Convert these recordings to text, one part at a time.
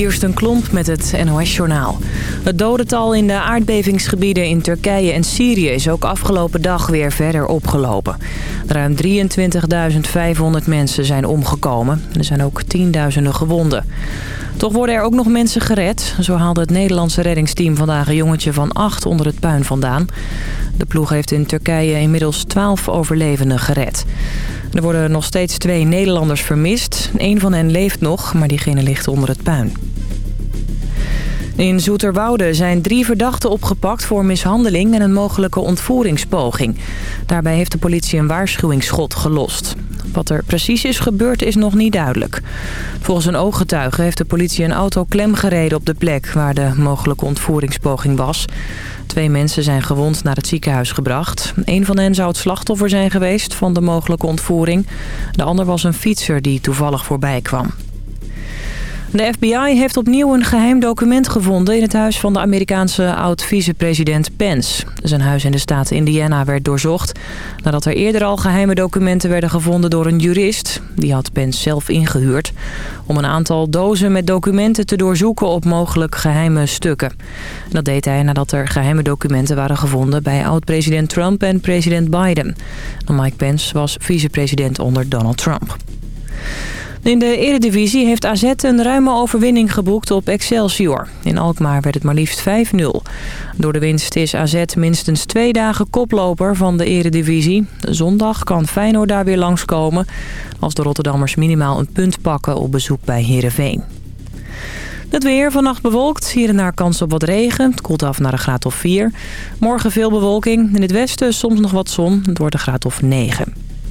Kirsten Klomp met het NOS-journaal. Het dodental in de aardbevingsgebieden in Turkije en Syrië is ook afgelopen dag weer verder opgelopen. Ruim 23.500 mensen zijn omgekomen. Er zijn ook tienduizenden gewonden. Toch worden er ook nog mensen gered. Zo haalde het Nederlandse reddingsteam vandaag een jongetje van acht onder het puin vandaan. De ploeg heeft in Turkije inmiddels 12 overlevenden gered. Er worden nog steeds twee Nederlanders vermist. Eén van hen leeft nog, maar diegene ligt onder het puin. In Zoeterwoude zijn drie verdachten opgepakt voor mishandeling en een mogelijke ontvoeringspoging. Daarbij heeft de politie een waarschuwingsschot gelost. Wat er precies is gebeurd is nog niet duidelijk. Volgens een ooggetuige heeft de politie een auto klemgereden op de plek waar de mogelijke ontvoeringspoging was. Twee mensen zijn gewond naar het ziekenhuis gebracht. Een van hen zou het slachtoffer zijn geweest van de mogelijke ontvoering. De ander was een fietser die toevallig voorbij kwam. De FBI heeft opnieuw een geheim document gevonden in het huis van de Amerikaanse oud-vicepresident Pence. Zijn huis in de staat Indiana werd doorzocht nadat er eerder al geheime documenten werden gevonden door een jurist. Die had Pence zelf ingehuurd om een aantal dozen met documenten te doorzoeken op mogelijk geheime stukken. Dat deed hij nadat er geheime documenten waren gevonden bij oud-president Trump en president Biden. Mike Pence was vicepresident onder Donald Trump. In de eredivisie heeft AZ een ruime overwinning geboekt op Excelsior. In Alkmaar werd het maar liefst 5-0. Door de winst is AZ minstens twee dagen koploper van de eredivisie. Zondag kan Feyenoord daar weer langskomen... als de Rotterdammers minimaal een punt pakken op bezoek bij Heerenveen. Het weer vannacht bewolkt. Hier en daar kans op wat regen. Het koelt af naar een graad of 4. Morgen veel bewolking. In het westen soms nog wat zon. Het wordt een graad of 9.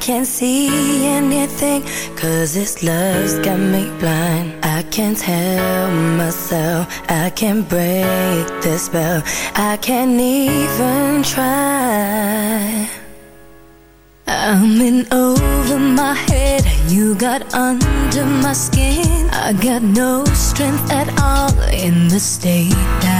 can't see anything Cause this love's got me blind. I can't tell myself I can't break this spell. I can't even try. I'm in over my head You got under my skin. I got no strength at all In the state that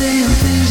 In Spanje,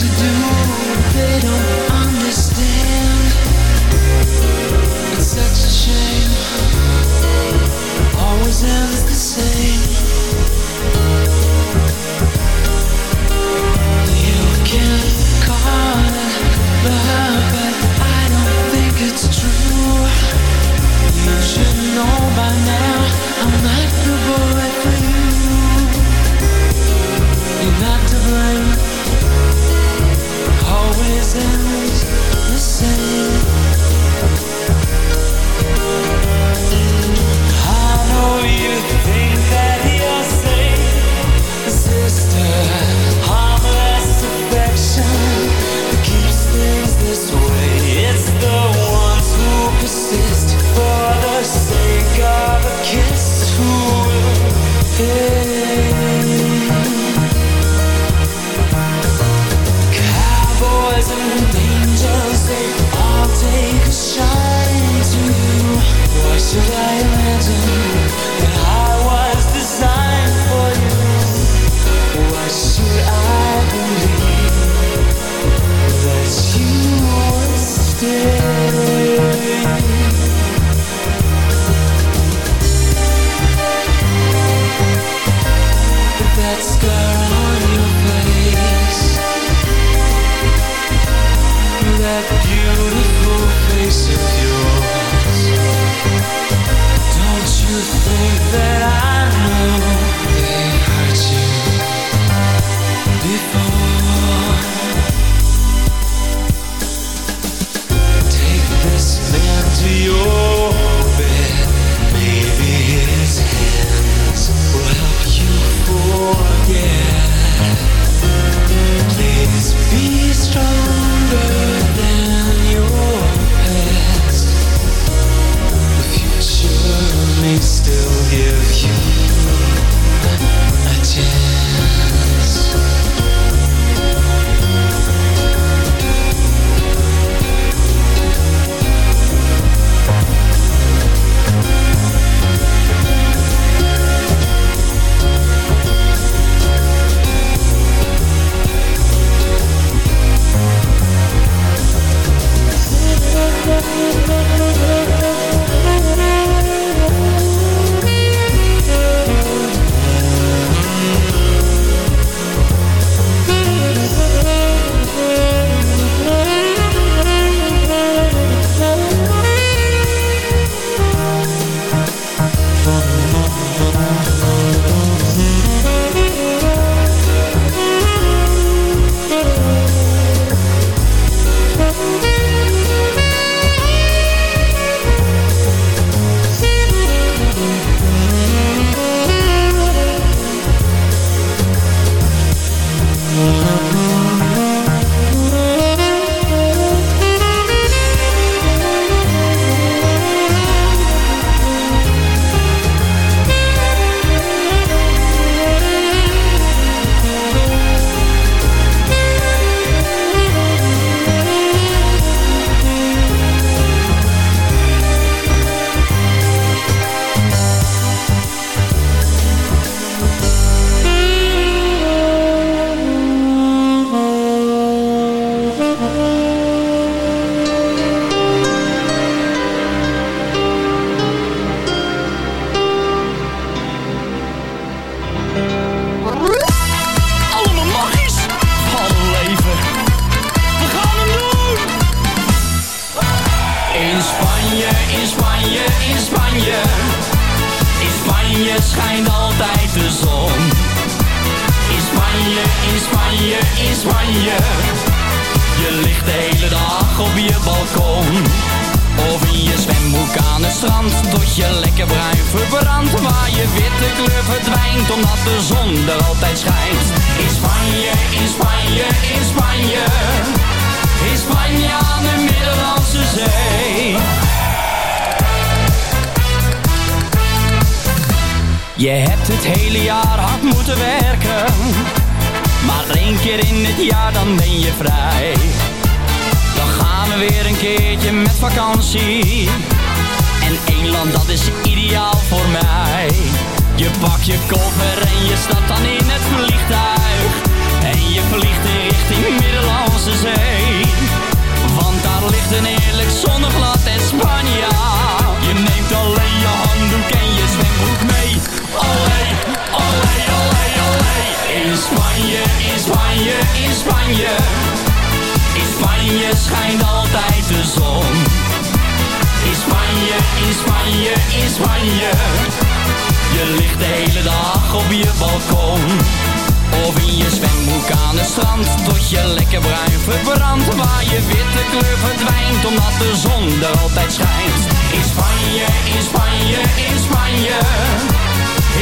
je witte kleur verdwijnt Omdat de zon er altijd schijnt. In Spanje, in Spanje, in Spanje.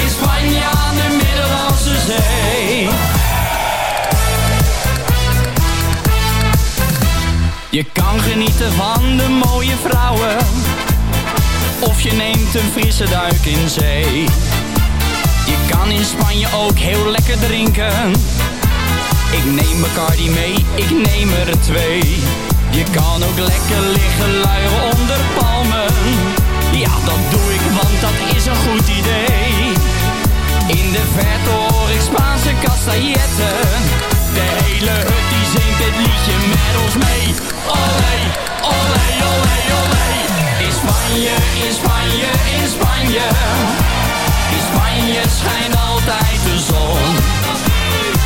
In Spanje aan de Middellandse Zee. Je kan genieten van de mooie vrouwen. Of je neemt een frisse duik in zee. Je kan in Spanje ook heel lekker drinken Ik neem Bacardi mee, ik neem er twee. Je kan ook lekker liggen luieren onder palmen. Ja, dat doe ik, want dat is een goed idee. In de verte hoor ik Spaanse castailletten De hele hut die zingt het liedje met ons mee. Olé, olé, olé, olé. In Spanje, in Spanje, in Spanje. In Spanje schijnt altijd de zon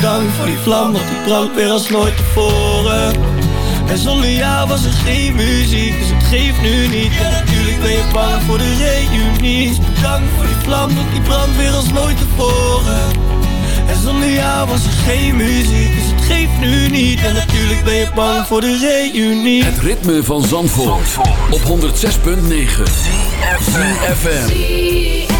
Bedankt voor die vlam, want die brandt weer als nooit tevoren. En zonder jou was er geen muziek, dus het geeft nu niet. En natuurlijk ben je bang voor de reunie. Dus bedankt voor die vlam, want die brandt weer als nooit tevoren. En zonder jou was er geen muziek, dus het geeft nu niet. En natuurlijk ben je bang voor de reunie. Het ritme van Zandvoort, op 106.9 FM.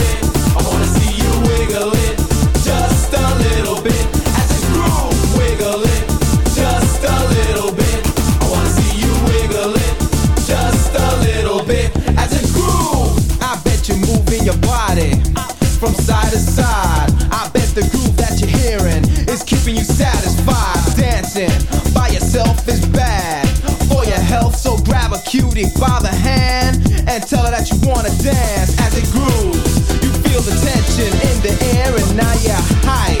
You're your body from side to side. I bet the groove that you're hearing is keeping you satisfied. Dancing by yourself is bad for your health, so grab a cutie by the hand and tell her that you wanna dance as it grooves. You feel the tension in the air and now you're hyped.